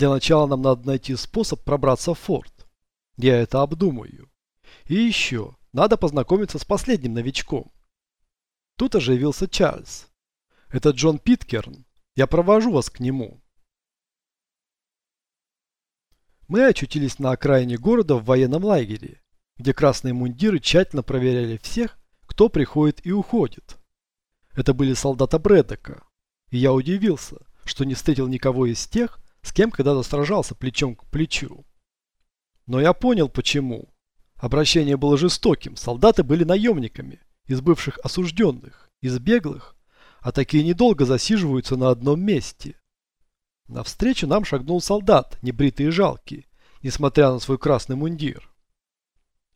Для начала нам надо найти способ пробраться в форт. Я это обдумаю. И еще, надо познакомиться с последним новичком. Тут оживился Чарльз. Это Джон Питкерн. Я провожу вас к нему. Мы очутились на окраине города в военном лагере, где красные мундиры тщательно проверяли всех, кто приходит и уходит. Это были солдаты Брэдека, и я удивился, что не встретил никого из тех, с кем когда-то сражался плечом к плечу. Но я понял почему. Обращение было жестоким, солдаты были наемниками, из бывших осужденных, из беглых, а такие недолго засиживаются на одном месте. Навстречу нам шагнул солдат, небритый и жалкий, несмотря на свой красный мундир.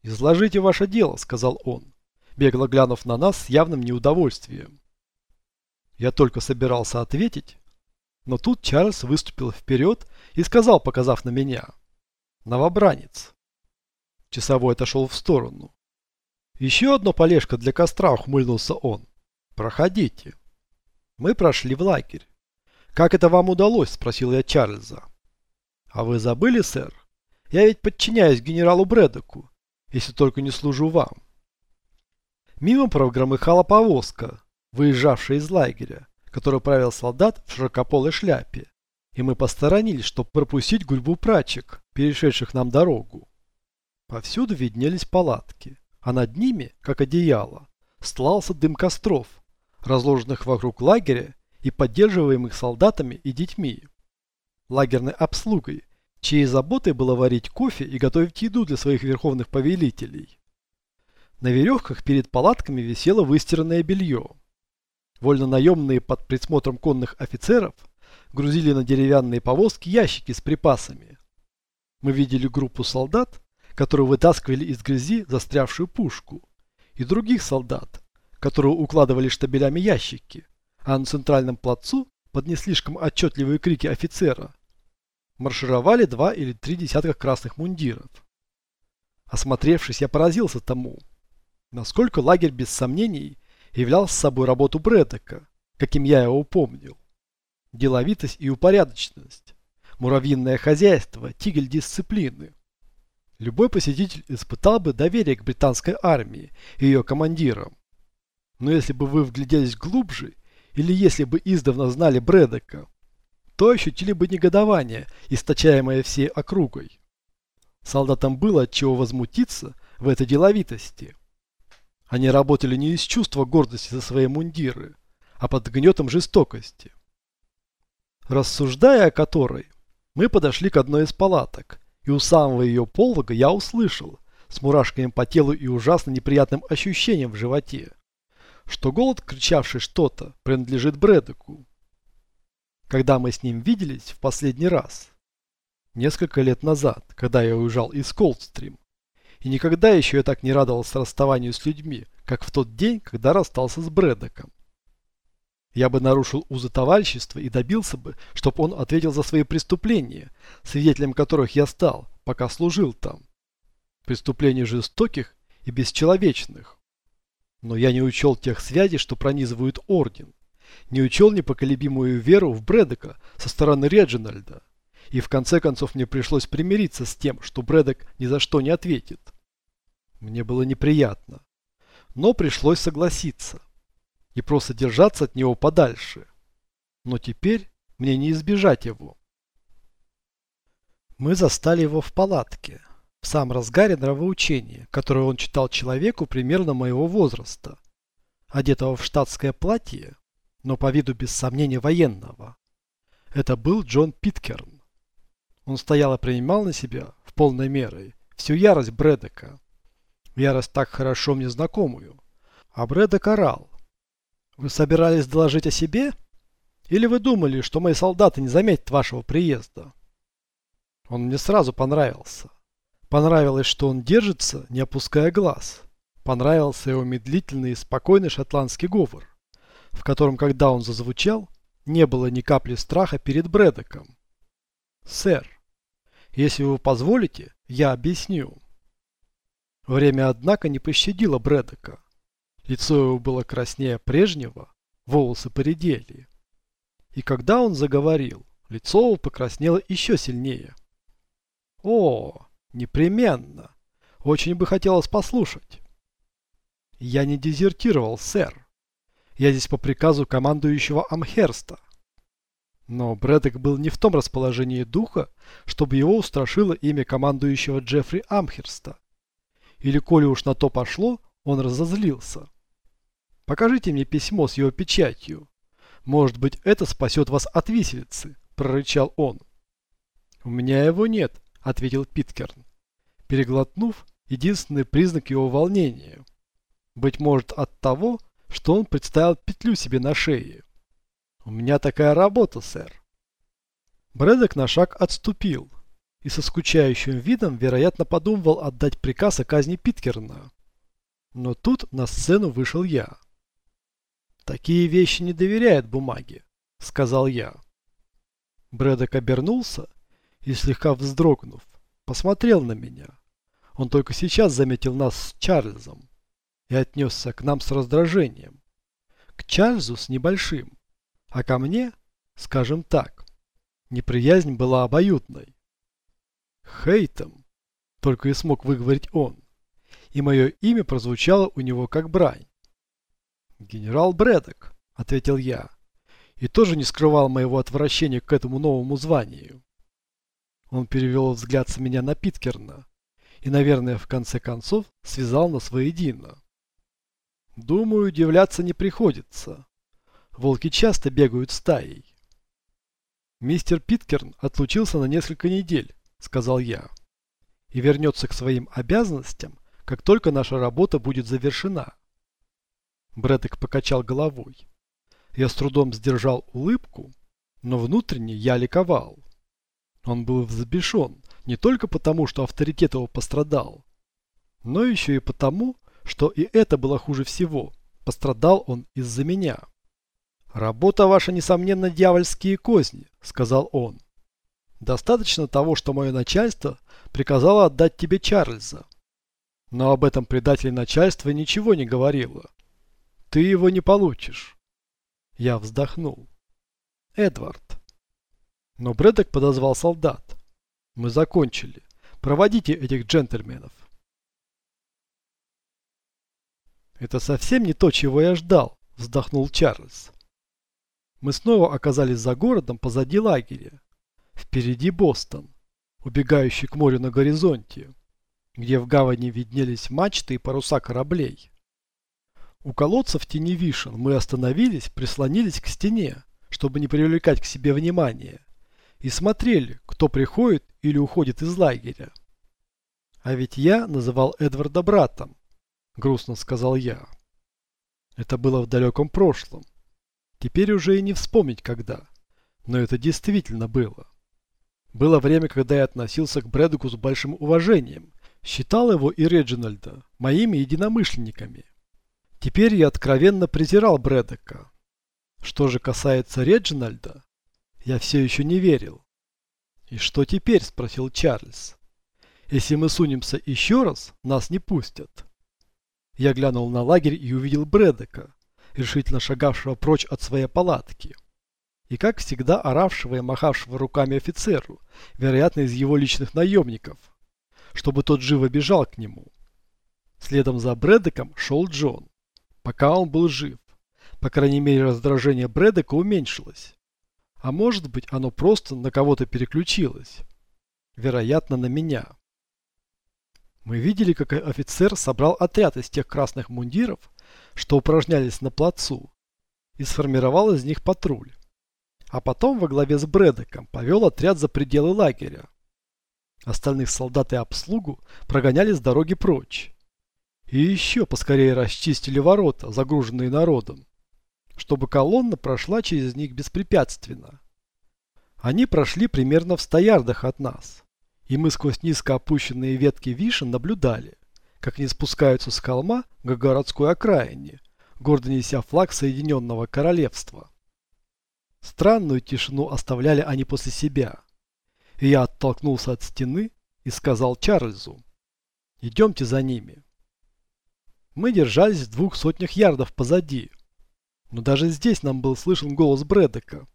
«Изложите ваше дело», — сказал он, бегло глянув на нас с явным неудовольствием. Я только собирался ответить, но тут Чарльз выступил вперед и сказал, показав на меня. «Новобранец». Часовой отошел в сторону. «Еще одно полежка для костра», — ухмыльнулся он. «Проходите». Мы прошли в лагерь. «Как это вам удалось?» – спросил я Чарльза. «А вы забыли, сэр? Я ведь подчиняюсь генералу Брэдоку, если только не служу вам». Мимо прогромыхала повозка, выезжавшая из лагеря, которую правил солдат в широкополой шляпе, и мы посторонились, чтобы пропустить гурьбу прачек, перешедших нам дорогу. Повсюду виднелись палатки, а над ними, как одеяло, стлался дым костров, разложенных вокруг лагеря и поддерживаемых солдатами и детьми. Лагерной обслугой, чьей заботой было варить кофе и готовить еду для своих верховных повелителей. На веревках перед палатками висело выстиранное белье. Вольно-наемные под присмотром конных офицеров грузили на деревянные повозки ящики с припасами. Мы видели группу солдат, которые вытаскивали из грязи застрявшую пушку, и других солдат, которые укладывали штабелями ящики, а на центральном плацу, под не слишком отчетливые крики офицера, маршировали два или три десятка красных мундиров. Осмотревшись, я поразился тому, насколько лагерь без сомнений являл собой работу Брэдека, каким я его помнил. Деловитость и упорядоченность, муравьиное хозяйство, тигель дисциплины. Любой посетитель испытал бы доверие к британской армии и ее командирам. Но если бы вы вгляделись глубже или если бы издавна знали Брэдека, то ощутили бы негодование, источаемое всей округой. Солдатам было от чего возмутиться в этой деловитости. Они работали не из чувства гордости за свои мундиры, а под гнетом жестокости. Рассуждая о которой, мы подошли к одной из палаток, и у самого ее полога я услышал, с мурашками по телу и ужасно неприятным ощущением в животе, что голод, кричавший что-то, принадлежит Брэдеку. Когда мы с ним виделись в последний раз? Несколько лет назад, когда я уезжал из Колдстрим. И никогда еще я так не радовался расставанию с людьми, как в тот день, когда расстался с Брэдеком. Я бы нарушил узы товарищества и добился бы, чтобы он ответил за свои преступления, свидетелем которых я стал, пока служил там. Преступления жестоких и бесчеловечных. Но я не учел тех связей, что пронизывают Орден. Не учел непоколебимую веру в Брэдека со стороны Реджинальда. И в конце концов мне пришлось примириться с тем, что Брэдек ни за что не ответит. Мне было неприятно. Но пришлось согласиться. И просто держаться от него подальше. Но теперь мне не избежать его. Мы застали его в палатке в самом разгаре нравоучения, которое он читал человеку примерно моего возраста, одетого в штатское платье, но по виду без сомнения военного. Это был Джон Питкерн. Он стоял и принимал на себя, в полной мере, всю ярость Брэдека. Ярость так хорошо мне знакомую. А Брэдек орал. «Вы собирались доложить о себе? Или вы думали, что мои солдаты не заметят вашего приезда?» Он мне сразу понравился. Понравилось, что он держится, не опуская глаз. Понравился его медлительный и спокойный шотландский говор, в котором, когда он зазвучал, не было ни капли страха перед Брэдоком. «Сэр, если вы позволите, я объясню». Время, однако, не пощадило Брэдока. Лицо его было краснее прежнего, волосы поредели. И когда он заговорил, Лицо его покраснело еще сильнее. О, непременно. Очень бы хотелось послушать. Я не дезертировал, сэр. Я здесь по приказу командующего Амхерста. Но Брэдок был не в том расположении духа, чтобы его устрашило имя командующего Джеффри Амхерста. Или, коли уж на то пошло, он разозлился. «Покажите мне письмо с его печатью. Может быть, это спасет вас от виселицы», – прорычал он. «У меня его нет», – ответил Питкерн, переглотнув единственный признак его волнения. Быть может от того, что он представил петлю себе на шее. «У меня такая работа, сэр». Брэдок на шаг отступил и со скучающим видом, вероятно, подумывал отдать приказ о казни Питкерна. Но тут на сцену вышел я. «Такие вещи не доверяют бумаге», — сказал я. Брэдок обернулся и, слегка вздрогнув, посмотрел на меня. Он только сейчас заметил нас с Чарльзом и отнесся к нам с раздражением. К Чарльзу с небольшим, а ко мне, скажем так, неприязнь была обоюдной. Хейтом, только и смог выговорить он, и мое имя прозвучало у него как брань. «Генерал Брэдок», — ответил я, и тоже не скрывал моего отвращения к этому новому званию. Он перевел взгляд с меня на Питкерна и, наверное, в конце концов связал нас воедино. Думаю, удивляться не приходится. Волки часто бегают стаей. Мистер Питкерн отлучился на несколько недель, сказал я, и вернется к своим обязанностям, как только наша работа будет завершена. Брэдок покачал головой. Я с трудом сдержал улыбку, но внутренне я ликовал. Он был взбешен не только потому, что авторитет его пострадал, но еще и потому, что и это было хуже всего. Пострадал он из-за меня. «Работа ваша, несомненно, дьявольские козни», — сказал он. «Достаточно того, что мое начальство приказало отдать тебе Чарльза. Но об этом предателе начальства ничего не говорило. Ты его не получишь». Я вздохнул. «Эдвард». Но Брэдок подозвал солдат. «Мы закончили. Проводите этих джентльменов». «Это совсем не то, чего я ждал», – вздохнул Чарльз. Мы снова оказались за городом позади лагеря. Впереди Бостон, убегающий к морю на горизонте, где в гавани виднелись мачты и паруса кораблей. У колодца в тени вишен мы остановились, прислонились к стене, чтобы не привлекать к себе внимания, и смотрели, кто приходит или уходит из лагеря. А ведь я называл Эдварда братом, грустно сказал я. Это было в далеком прошлом. Теперь уже и не вспомнить когда. Но это действительно было. Было время, когда я относился к Брэдуку с большим уважением. Считал его и Реджинальда моими единомышленниками. Теперь я откровенно презирал Брэдока. Что же касается Реджинальда, я все еще не верил. «И что теперь?» – спросил Чарльз. «Если мы сунемся еще раз, нас не пустят». Я глянул на лагерь и увидел Брэдека, решительно шагавшего прочь от своей палатки. И как всегда оравшего и махавшего руками офицеру, вероятно из его личных наемников, чтобы тот живо бежал к нему. Следом за Брэдеком шел Джон, пока он был жив. По крайней мере раздражение Брэдека уменьшилось. А может быть оно просто на кого-то переключилось. Вероятно на меня. Мы видели, как офицер собрал отряд из тех красных мундиров, что упражнялись на плацу, и сформировал из них патруль. А потом во главе с Брэдеком повел отряд за пределы лагеря. Остальных солдат и обслугу прогоняли с дороги прочь. И еще поскорее расчистили ворота, загруженные народом, чтобы колонна прошла через них беспрепятственно. Они прошли примерно в ста ярдах от нас и мы сквозь низко опущенные ветки вишен наблюдали, как они спускаются с холма к городской окраине, гордо неся флаг Соединенного Королевства. Странную тишину оставляли они после себя, и я оттолкнулся от стены и сказал Чарльзу, «Идемте за ними». Мы держались в двух сотнях ярдов позади, но даже здесь нам был слышен голос Брэдека.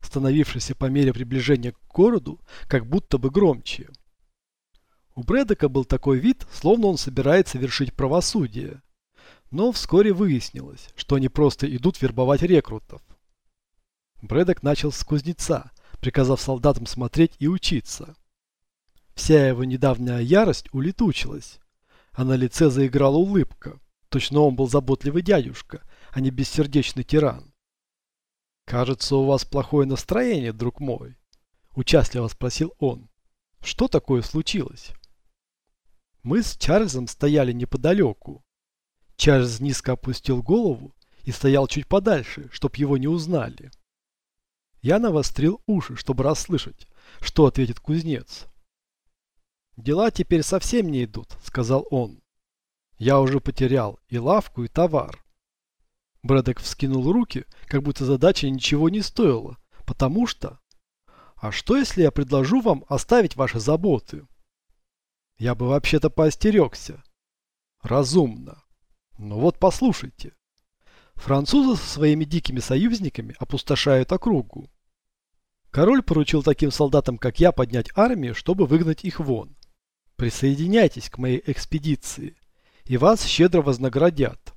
становившийся по мере приближения к городу, как будто бы громче. У Брэдока был такой вид, словно он собирается вершить правосудие. Но вскоре выяснилось, что они просто идут вербовать рекрутов. Брэдок начал с кузнеца, приказав солдатам смотреть и учиться. Вся его недавняя ярость улетучилась, а на лице заиграла улыбка. Точно он был заботливый дядюшка, а не бессердечный тиран. «Кажется, у вас плохое настроение, друг мой», – участливо спросил он. «Что такое случилось?» Мы с Чарльзом стояли неподалеку. Чарльз низко опустил голову и стоял чуть подальше, чтоб его не узнали. Я навострил уши, чтобы расслышать, что ответит кузнец. «Дела теперь совсем не идут», — сказал он. «Я уже потерял и лавку, и товар». Брэдок вскинул руки, как будто задача ничего не стоила, потому что... «А что, если я предложу вам оставить ваши заботы?» «Я бы вообще-то поостерегся». «Разумно. Но вот послушайте. Французы со своими дикими союзниками опустошают округу. Король поручил таким солдатам, как я, поднять армию, чтобы выгнать их вон. Присоединяйтесь к моей экспедиции, и вас щедро вознаградят.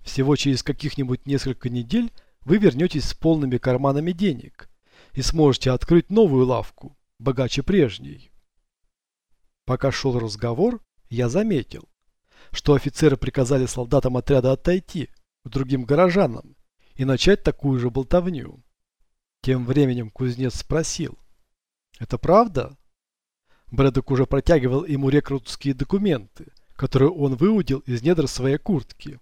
Всего через каких-нибудь несколько недель вы вернетесь с полными карманами денег и сможете открыть новую лавку, богаче прежней. Пока шел разговор, я заметил, что офицеры приказали солдатам отряда отойти, другим горожанам и начать такую же болтовню. Тем временем кузнец спросил. «Это правда?» Брэдок уже протягивал ему рекрутские документы, которые он выудил из недр своей куртки.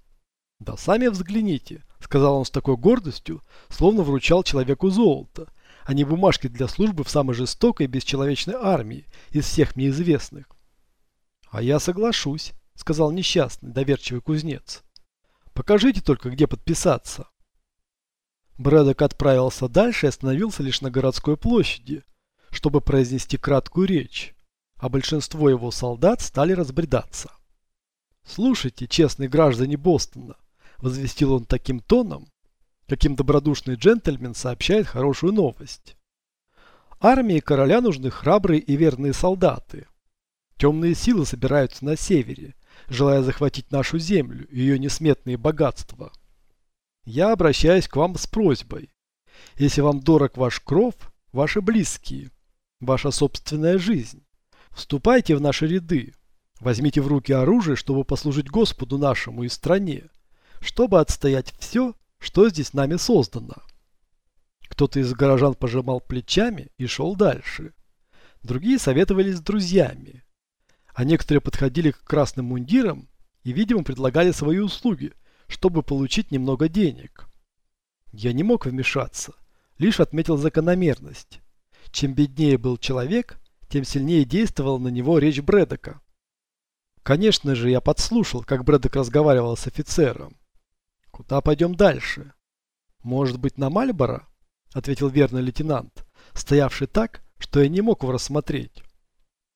«Да сами взгляните», — сказал он с такой гордостью, словно вручал человеку золото, а не бумажки для службы в самой жестокой бесчеловечной армии из всех мне известных. «А я соглашусь», — сказал несчастный, доверчивый кузнец. Покажите только, где подписаться. Брэдок отправился дальше и остановился лишь на городской площади, чтобы произнести краткую речь, а большинство его солдат стали разбредаться. «Слушайте, честные граждане Бостона», – возвестил он таким тоном, каким добродушный джентльмен сообщает хорошую новость. Армии короля нужны храбрые и верные солдаты. Темные силы собираются на севере, желая захватить нашу землю и ее несметные богатства. Я обращаюсь к вам с просьбой. Если вам дорог ваш кров, ваши близкие, ваша собственная жизнь, вступайте в наши ряды, возьмите в руки оружие, чтобы послужить Господу нашему и стране, чтобы отстоять все, что здесь нами создано. Кто-то из горожан пожимал плечами и шел дальше. Другие советовались с друзьями а некоторые подходили к красным мундирам и, видимо, предлагали свои услуги, чтобы получить немного денег. Я не мог вмешаться, лишь отметил закономерность. Чем беднее был человек, тем сильнее действовала на него речь Брэдока. Конечно же, я подслушал, как Брэдок разговаривал с офицером. «Куда пойдем дальше?» «Может быть, на Мальборо?» – ответил верный лейтенант, стоявший так, что я не мог его рассмотреть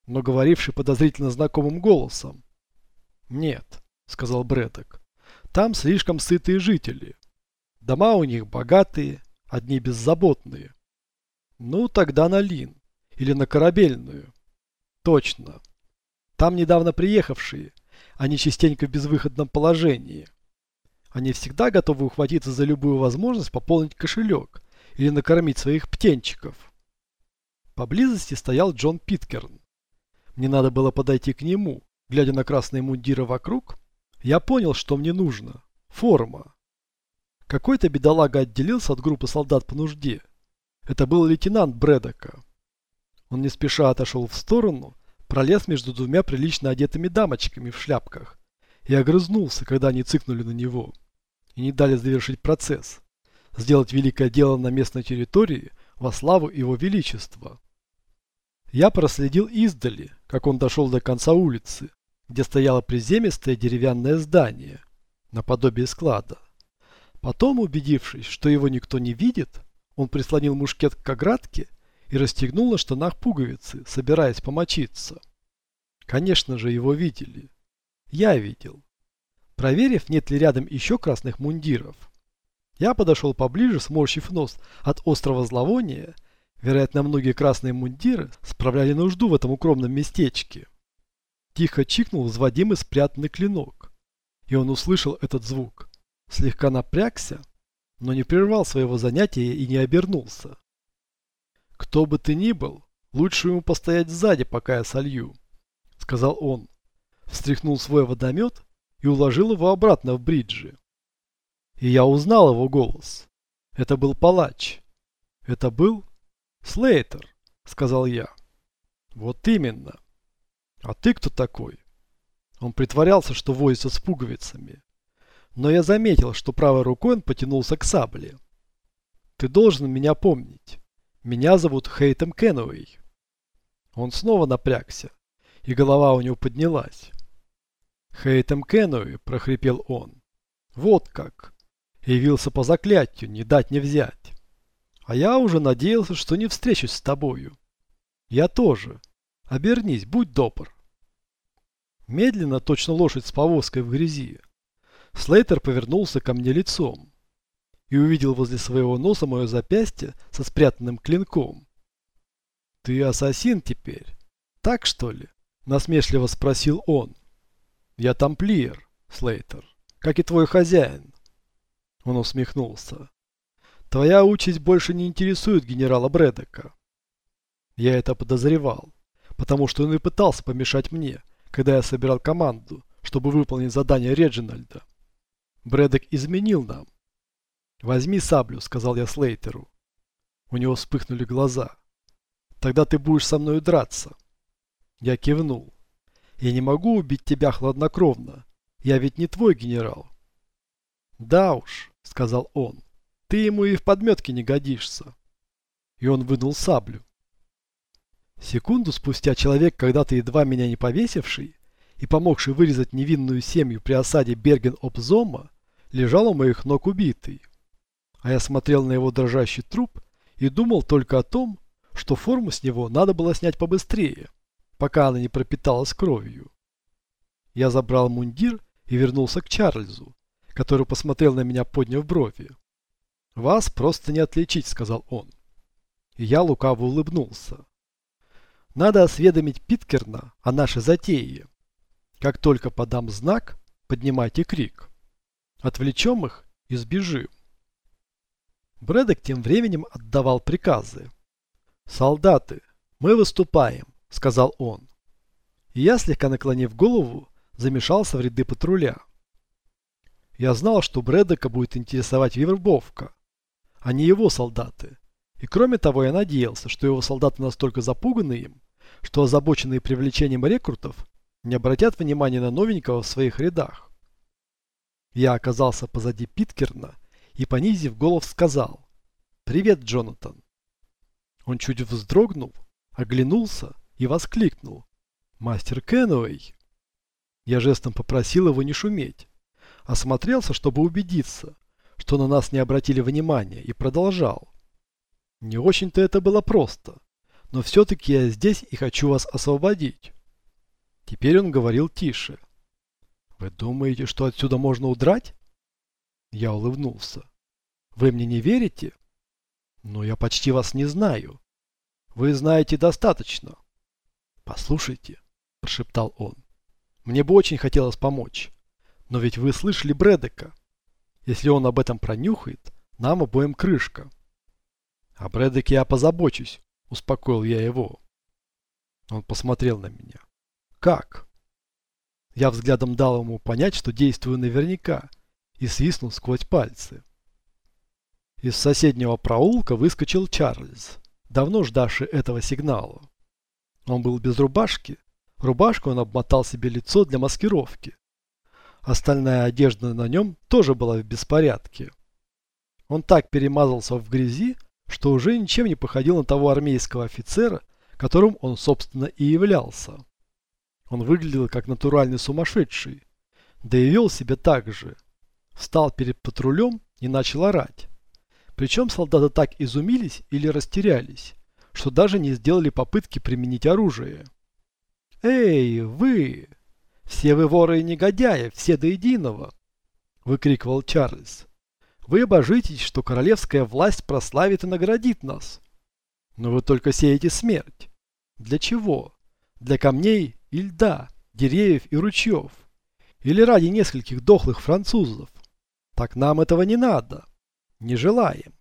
но говоривший подозрительно знакомым голосом. «Нет», — сказал Брэдок, — «там слишком сытые жители. Дома у них богатые, одни беззаботные. Ну, тогда на Лин или на Корабельную. Точно. Там недавно приехавшие, они частенько в безвыходном положении. Они всегда готовы ухватиться за любую возможность пополнить кошелек или накормить своих птенчиков. Поблизости стоял Джон Питкерн. Мне надо было подойти к нему. Глядя на красные мундиры вокруг, я понял, что мне нужно. Форма. Какой-то бедолага отделился от группы солдат по нужде. Это был лейтенант Брэдока. Он не спеша отошел в сторону, пролез между двумя прилично одетыми дамочками в шляпках и огрызнулся, когда они цыкнули на него и не дали завершить процесс, сделать великое дело на местной территории во славу его величества. Я проследил издали, как он дошел до конца улицы, где стояло приземистое деревянное здание, наподобие склада. Потом, убедившись, что его никто не видит, он прислонил мушкет к оградке и расстегнул на штанах пуговицы, собираясь помочиться. Конечно же, его видели. Я видел. Проверив, нет ли рядом еще красных мундиров, Я подошел поближе, сморщив нос от острого зловония. Вероятно, многие красные мундиры справляли нужду в этом укромном местечке. Тихо чикнул взводимый спрятанный клинок. И он услышал этот звук. Слегка напрягся, но не прервал своего занятия и не обернулся. «Кто бы ты ни был, лучше ему постоять сзади, пока я солью», — сказал он. Встряхнул свой водомет и уложил его обратно в бриджи. И я узнал его голос. Это был палач. Это был Слейтер, сказал я. Вот именно. А ты кто такой? Он притворялся, что возится с пуговицами. Но я заметил, что правой рукой он потянулся к сабле. Ты должен меня помнить. Меня зовут Хейтем Кенуэй. Он снова напрягся, и голова у него поднялась. Хейтем Кенуэй, прохрипел он. Вот как. Явился по заклятию, не дать не взять. А я уже надеялся, что не встречусь с тобою. Я тоже. Обернись, будь добр. Медленно, точно лошадь с повозкой в грязи. Слейтер повернулся ко мне лицом и увидел возле своего носа мое запястье со спрятанным клинком. «Ты ассасин теперь, так что ли?» – насмешливо спросил он. «Я тамплиер, Слейтер, как и твой хозяин. Он усмехнулся. Твоя участь больше не интересует генерала Брэдека. Я это подозревал, потому что он и пытался помешать мне, когда я собирал команду, чтобы выполнить задание Реджинальда. Брэдек изменил нам. «Возьми саблю», — сказал я Слейтеру. У него вспыхнули глаза. «Тогда ты будешь со мной драться». Я кивнул. «Я не могу убить тебя хладнокровно. Я ведь не твой генерал». «Да уж», — сказал он, — «ты ему и в подметке не годишься». И он вынул саблю. Секунду спустя человек, когда-то едва меня не повесивший и помогший вырезать невинную семью при осаде Берген-Обзома, лежал у моих ног убитый. А я смотрел на его дрожащий труп и думал только о том, что форму с него надо было снять побыстрее, пока она не пропиталась кровью. Я забрал мундир и вернулся к Чарльзу, который посмотрел на меня, подняв брови. «Вас просто не отличить», — сказал он. И я лукаво улыбнулся. «Надо осведомить Питкерна о нашей затее. Как только подам знак, поднимайте крик. Отвлечем их и сбежим». Брэдок тем временем отдавал приказы. «Солдаты, мы выступаем», — сказал он. И я, слегка наклонив голову, замешался в ряды патруля. Я знал, что Брэдека будет интересовать вербовка, а не его солдаты. И кроме того, я надеялся, что его солдаты настолько запуганы им, что озабоченные привлечением рекрутов не обратят внимания на новенького в своих рядах. Я оказался позади Питкерна и, понизив голос, сказал «Привет, Джонатан». Он чуть вздрогнул, оглянулся и воскликнул «Мастер Кенуэй». Я жестом попросил его не шуметь, Осмотрелся, чтобы убедиться, что на нас не обратили внимания, и продолжал. Не очень-то это было просто, но все-таки я здесь и хочу вас освободить. Теперь он говорил тише. Вы думаете, что отсюда можно удрать? Я улыбнулся. Вы мне не верите? Но я почти вас не знаю. Вы знаете достаточно. Послушайте, прошептал он. Мне бы очень хотелось помочь. Но ведь вы слышали Брэдека. Если он об этом пронюхает, нам обоим крышка. О Брэдеке я позабочусь, успокоил я его. Он посмотрел на меня. Как? Я взглядом дал ему понять, что действую наверняка, и свистнул сквозь пальцы. Из соседнего проулка выскочил Чарльз, давно ждавший этого сигнала. Он был без рубашки. Рубашку он обмотал себе лицо для маскировки. Остальная одежда на нем тоже была в беспорядке. Он так перемазался в грязи, что уже ничем не походил на того армейского офицера, которым он, собственно, и являлся. Он выглядел как натуральный сумасшедший, да и вел себя так же. Встал перед патрулем и начал орать. Причем солдаты так изумились или растерялись, что даже не сделали попытки применить оружие. «Эй, вы! «Все вы воры и негодяи, все до единого!» – выкрикивал Чарльз. Вы божитесь, что королевская власть прославит и наградит нас. Но вы только сеете смерть. Для чего? Для камней и льда, деревьев и ручьев. Или ради нескольких дохлых французов. Так нам этого не надо. Не желаем.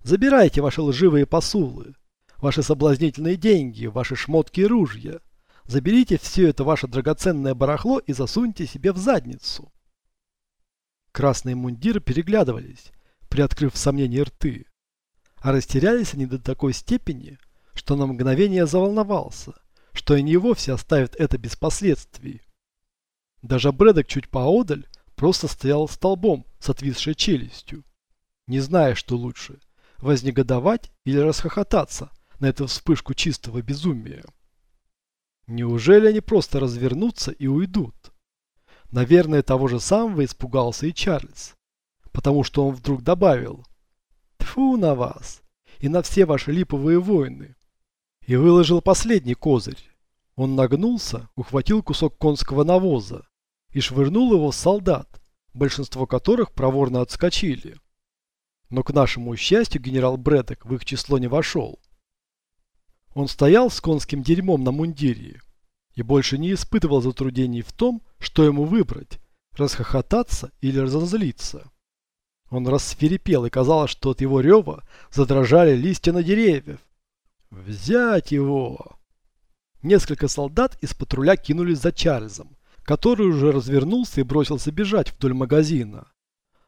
Забирайте ваши лживые посулы, ваши соблазнительные деньги, ваши шмотки и ружья. Заберите все это ваше драгоценное барахло и засуньте себе в задницу. Красные мундиры переглядывались, приоткрыв в сомнении рты. А растерялись они до такой степени, что на мгновение заволновался, что они и вовсе оставят это без последствий. Даже Брэдок чуть поодаль просто стоял столбом с отвисшей челюстью, не зная, что лучше – вознегодовать или расхохотаться на эту вспышку чистого безумия. Неужели они просто развернутся и уйдут? Наверное, того же самого испугался и Чарльз, потому что он вдруг добавил «Тьфу на вас и на все ваши липовые войны!» и выложил последний козырь. Он нагнулся, ухватил кусок конского навоза и швырнул его в солдат, большинство которых проворно отскочили. Но к нашему счастью генерал Брэдок в их число не вошел. Он стоял с конским дерьмом на мундире и больше не испытывал затруднений в том, что ему выбрать – расхохотаться или разозлиться. Он рассверепел, и казалось, что от его рева задрожали листья на деревьях. «Взять его!» Несколько солдат из патруля кинулись за Чарльзом, который уже развернулся и бросился бежать вдоль магазина.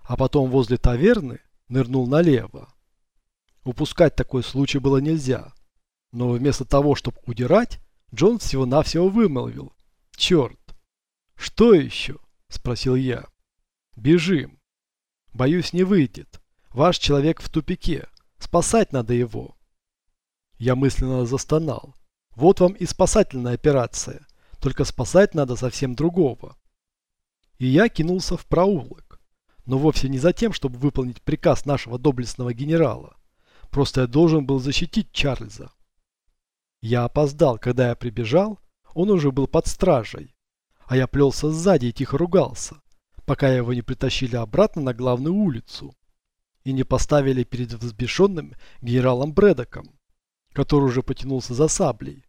А потом возле таверны нырнул налево. Упускать такой случай было нельзя. Но вместо того, чтобы удирать, Джон всего-навсего вымолвил. «Черт!» «Что еще?» – спросил я. «Бежим!» «Боюсь, не выйдет. Ваш человек в тупике. Спасать надо его!» Я мысленно застонал. Вот вам и спасательная операция. Только спасать надо совсем другого. И я кинулся в проулок. Но вовсе не за тем, чтобы выполнить приказ нашего доблестного генерала. Просто я должен был защитить Чарльза. Я опоздал, когда я прибежал, он уже был под стражей, а я плелся сзади и тихо ругался, пока его не притащили обратно на главную улицу и не поставили перед взбешенным генералом Брэдоком, который уже потянулся за саблей.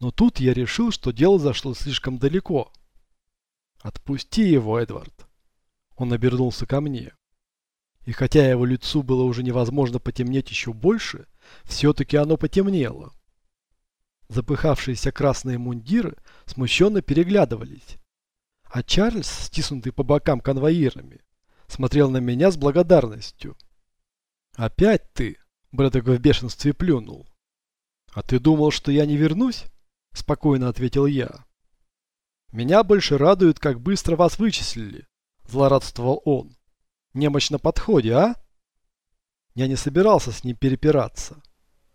Но тут я решил, что дело зашло слишком далеко. «Отпусти его, Эдвард!» Он обернулся ко мне. И хотя его лицу было уже невозможно потемнеть еще больше, все-таки оно потемнело. Запыхавшиеся красные мундиры смущенно переглядывались. А Чарльз, стиснутый по бокам конвоирами, смотрел на меня с благодарностью. «Опять ты?» – Брэдок в бешенстве плюнул. «А ты думал, что я не вернусь?» – спокойно ответил я. «Меня больше радует, как быстро вас вычислили», – злорадствовал он. «Немощь на подходе, а?» Я не собирался с ним перепираться.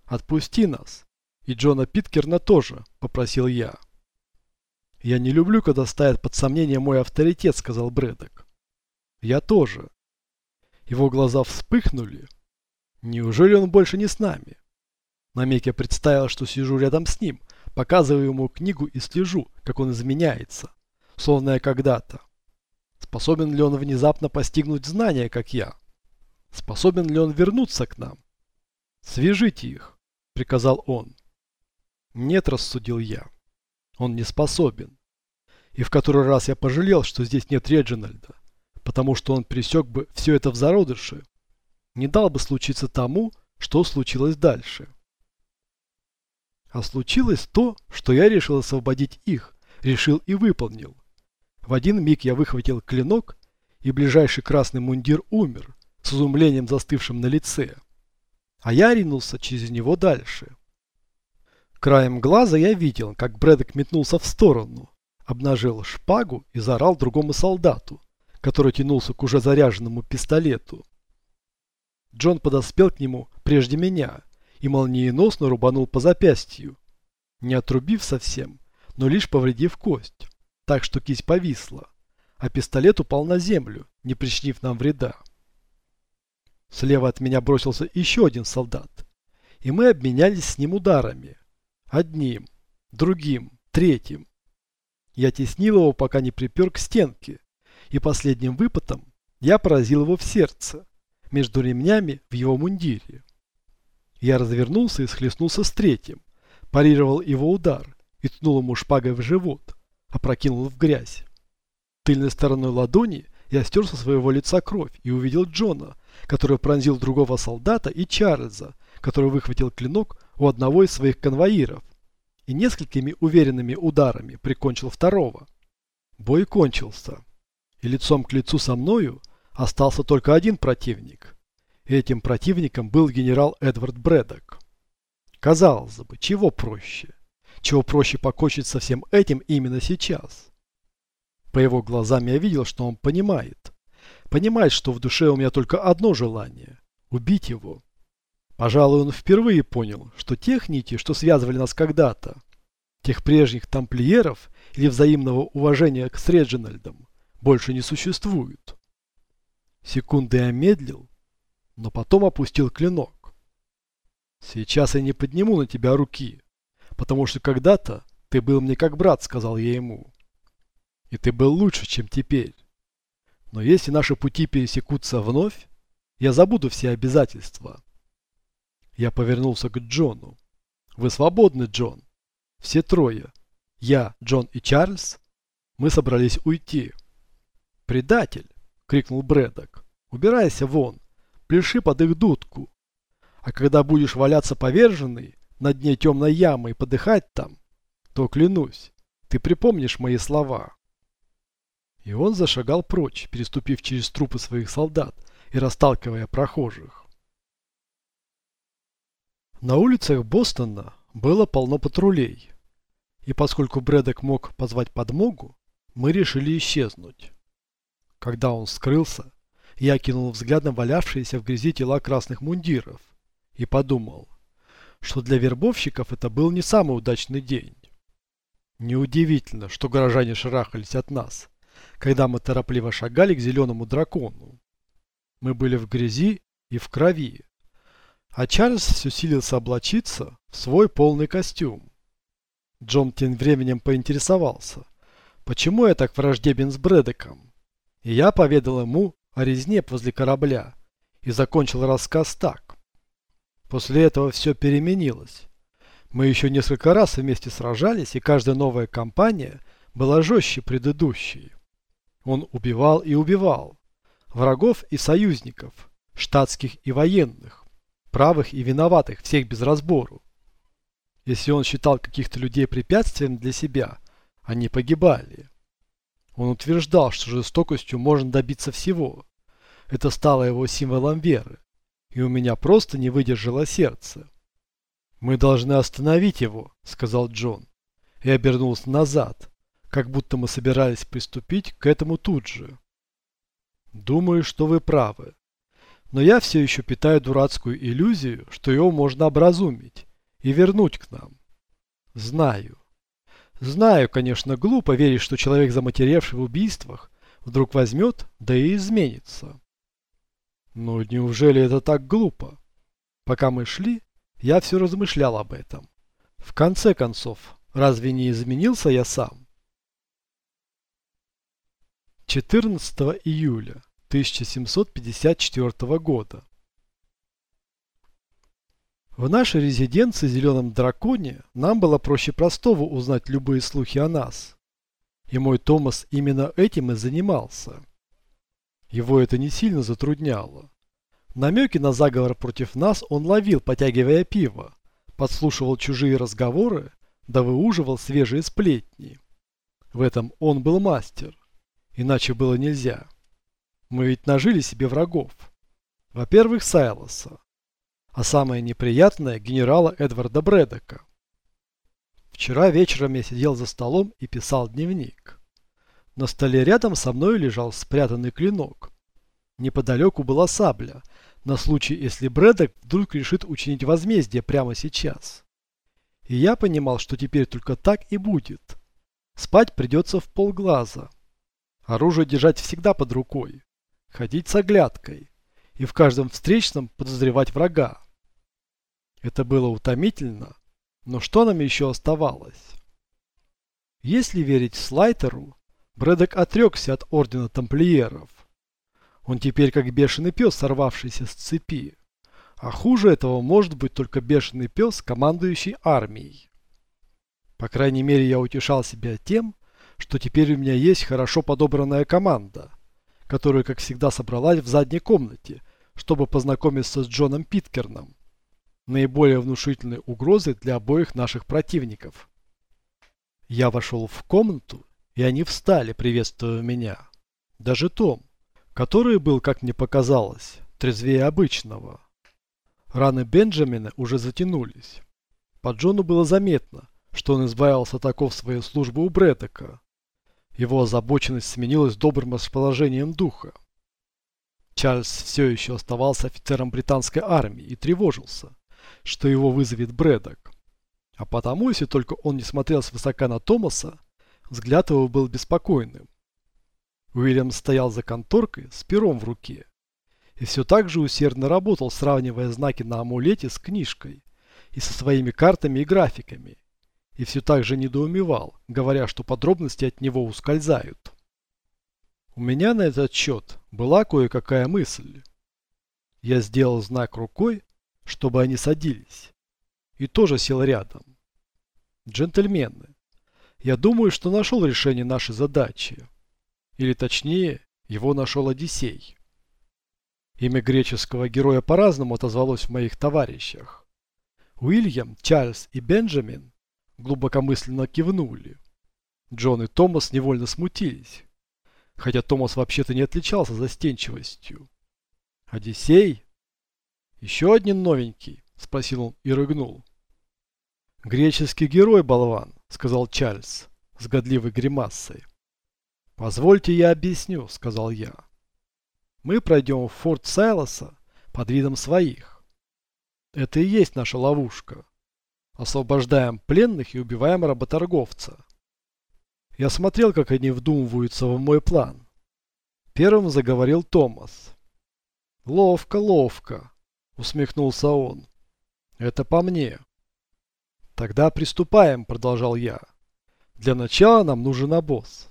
«Отпусти нас. И Джона Питкерна тоже, попросил я. Я не люблю, когда ставят под сомнение мой авторитет, сказал Брэдок. Я тоже. Его глаза вспыхнули. Неужели он больше не с нами? На миг я представил, что сижу рядом с ним, показываю ему книгу и слежу, как он изменяется, словно я когда-то. Способен ли он внезапно постигнуть знания, как я? Способен ли он вернуться к нам? «Свяжите их», — приказал он. Нет, рассудил я. Он не способен. И в который раз я пожалел, что здесь нет Реджинальда, потому что он пресек бы все это в зародыше. Не дал бы случиться тому, что случилось дальше. А случилось то, что я решил освободить их, решил и выполнил. В один миг я выхватил клинок, и ближайший красный мундир умер, с изумлением застывшим на лице. А я ринулся через него дальше. Краем глаза я видел, как Брэдок метнулся в сторону, обнажил шпагу и заорал другому солдату, который тянулся к уже заряженному пистолету. Джон подоспел к нему прежде меня и молниеносно рубанул по запястью, не отрубив совсем, но лишь повредив кость, так что кисть повисла, а пистолет упал на землю, не причинив нам вреда. Слева от меня бросился еще один солдат, и мы обменялись с ним ударами. Одним, другим, третьим. Я теснил его, пока не припер к стенке, и последним выпадом я поразил его в сердце, между ремнями в его мундире. Я развернулся и схлестнулся с третьим, парировал его удар и ткнул ему шпагой в живот, опрокинул в грязь. Тыльной стороной ладони я стер со своего лица кровь и увидел Джона, который пронзил другого солдата, и Чарльза, который выхватил клинок у одного из своих конвоиров и несколькими уверенными ударами прикончил второго. Бой кончился, и лицом к лицу со мною остался только один противник. И этим противником был генерал Эдвард Брэдок. Казалось бы, чего проще? Чего проще покончить со всем этим именно сейчас? По его глазам я видел, что он понимает. Понимает, что в душе у меня только одно желание – убить его. Пожалуй, он впервые понял, что тех нитей, что связывали нас когда-то, тех прежних тамплиеров или взаимного уважения к Среджинальдам, больше не существует. Секунды я медлил, но потом опустил клинок. Сейчас я не подниму на тебя руки, потому что когда-то ты был мне как брат, сказал я ему. И ты был лучше, чем теперь. Но если наши пути пересекутся вновь, я забуду все обязательства. Я повернулся к Джону. Вы свободны, Джон. Все трое. Я, Джон и Чарльз. Мы собрались уйти. Предатель! крикнул Брэдок. Убирайся вон. Пляши под их дудку. А когда будешь валяться поверженный на дне темной ямы и подыхать там, то клянусь, ты припомнишь мои слова. И он зашагал прочь, переступив через трупы своих солдат и расталкивая прохожих. На улицах Бостона было полно патрулей. И поскольку Брэдок мог позвать подмогу, мы решили исчезнуть. Когда он скрылся, я кинул взглядом валявшиеся в грязи тела красных мундиров и подумал, что для вербовщиков это был не самый удачный день. Неудивительно, что горожане шарахались от нас, когда мы торопливо шагали к зеленому дракону. Мы были в грязи и в крови, а Чарльз все силился облачиться в свой полный костюм. Джон тем временем поинтересовался, почему я так враждебен с Брэдеком, и я поведал ему о резне возле корабля и закончил рассказ так. После этого все переменилось. Мы еще несколько раз вместе сражались, и каждая новая кампания была жестче предыдущей. Он убивал и убивал. Врагов и союзников, штатских и военных, правых и виноватых, всех без разбору. Если он считал каких-то людей препятствием для себя, они погибали. Он утверждал, что жестокостью можно добиться всего. Это стало его символом веры. И у меня просто не выдержало сердце. «Мы должны остановить его», — сказал Джон. И обернулся назад, как будто мы собирались приступить к этому тут же. «Думаю, что вы правы. Но я все еще питаю дурацкую иллюзию, что его можно образумить и вернуть к нам. Знаю. Знаю, конечно, глупо верить, что человек, заматеревший в убийствах, вдруг возьмет, да и изменится. Но неужели это так глупо? Пока мы шли, я все размышлял об этом. В конце концов, разве не изменился я сам? 14 июля 1754 года. В нашей резиденции «Зеленом драконе» нам было проще простого узнать любые слухи о нас. И мой Томас именно этим и занимался. Его это не сильно затрудняло. Намеки на заговор против нас он ловил, потягивая пиво, подслушивал чужие разговоры, да выуживал свежие сплетни. В этом он был мастер. Иначе было нельзя. Мы ведь нажили себе врагов. Во-первых, Сайлоса а самое неприятное – генерала Эдварда Брэдока. Вчера вечером я сидел за столом и писал дневник. На столе рядом со мной лежал спрятанный клинок. Неподалеку была сабля, на случай, если Брэдок вдруг решит учинить возмездие прямо сейчас. И я понимал, что теперь только так и будет. Спать придется в полглаза. Оружие держать всегда под рукой. Ходить с оглядкой. И в каждом встречном подозревать врага. Это было утомительно, но что нам еще оставалось? Если верить Слайтеру, Брэдок отрекся от Ордена Тамплиеров. Он теперь как бешеный пес, сорвавшийся с цепи. А хуже этого может быть только бешеный пес, командующий армией. По крайней мере, я утешал себя тем, что теперь у меня есть хорошо подобранная команда, которая, как всегда, собралась в задней комнате, чтобы познакомиться с Джоном Питкерном, наиболее внушительной угрозой для обоих наших противников. Я вошел в комнату, и они встали, приветствуя меня. Даже Том, который был, как мне показалось, трезвее обычного. Раны Бенджамина уже затянулись. По Джону было заметно, что он избавился от оков своей службы у Брэдека. Его озабоченность сменилась добрым расположением духа. Чарльз все еще оставался офицером британской армии и тревожился, что его вызовет Брэдок. А потому, если только он не смотрел свысока на Томаса, взгляд его был беспокойным. Уильям стоял за конторкой с пером в руке и все так же усердно работал, сравнивая знаки на амулете с книжкой и со своими картами и графиками, и все так же недоумевал, говоря, что подробности от него ускользают. У меня на этот счет была кое-какая мысль. Я сделал знак рукой, чтобы они садились, и тоже сел рядом. Джентльмены, я думаю, что нашел решение нашей задачи. Или точнее, его нашел Одиссей. Имя греческого героя по-разному отозвалось в моих товарищах. Уильям, Чарльз и Бенджамин глубокомысленно кивнули. Джон и Томас невольно смутились, хотя Томас вообще-то не отличался застенчивостью. «Одиссей? Еще один новенький?» – спросил он и рыгнул. «Греческий герой, болван», – сказал Чарльз с годливой гримасой. «Позвольте я объясню», – сказал я. «Мы пройдем в форт Сайлоса под видом своих. Это и есть наша ловушка. Освобождаем пленных и убиваем работорговца. Я смотрел, как они вдумываются в мой план. Первым заговорил Томас. «Ловко, ловко», — усмехнулся он. «Это по мне». «Тогда приступаем», — продолжал я. «Для начала нам нужен обоз.